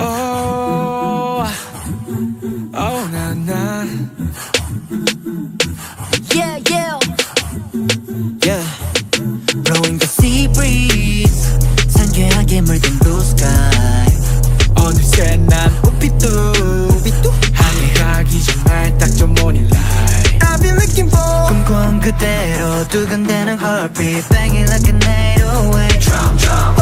Oh, oh, na na. Yeah, yeah. Yeah. Blowing the sea breeze. 상쾌하게 물든 blue sky. 어느새 난 우피뚜 항해하기 정말 딱 좋은 morning light I've been looking for 꿈꿔온 그대로 두근대는 heartbeat. Banging like a 808. oh, That's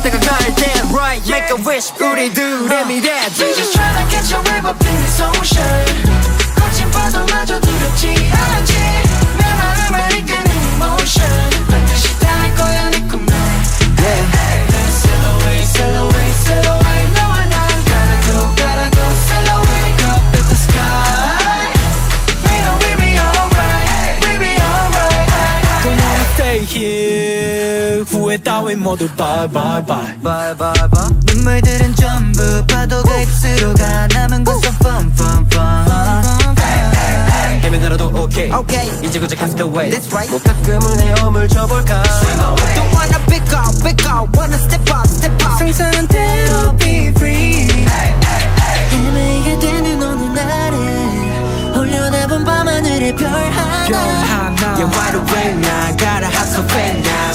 보기만 애다가 갈때 right make a wish 우리들의 미래. We just tryna catch a wave up in this ocean 거친 파도마저 두렵지 않지 내 마음을 이끄는 emotion 반드시 닿을 거야 네 꿈에 Sail away, sail away, sail away 너와 난 gotta go, gotta go Sail away, up at the sky We know we'll be alright We'll be alright Don't wanna stay here 후회 따윈 모두 bye bye bye Bye bye bye. 눈물들은 전부 파도가 입술로 가 남은 곳은 fun fun fun. 헤매더라도 okay. Okay. 이제 고작 castaway. That's right. 뭐 가끔은 헤엄을 쳐볼까. Don't wanna pick up, pick up, wanna step up, step up. 상상한 대로 be free 헤매게 되는 어느 날에 올려다본 밤하늘의 별별 하나. 하나 Yeah, wide awake now, gotta have some fun now.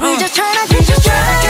We just tryna, we just tryna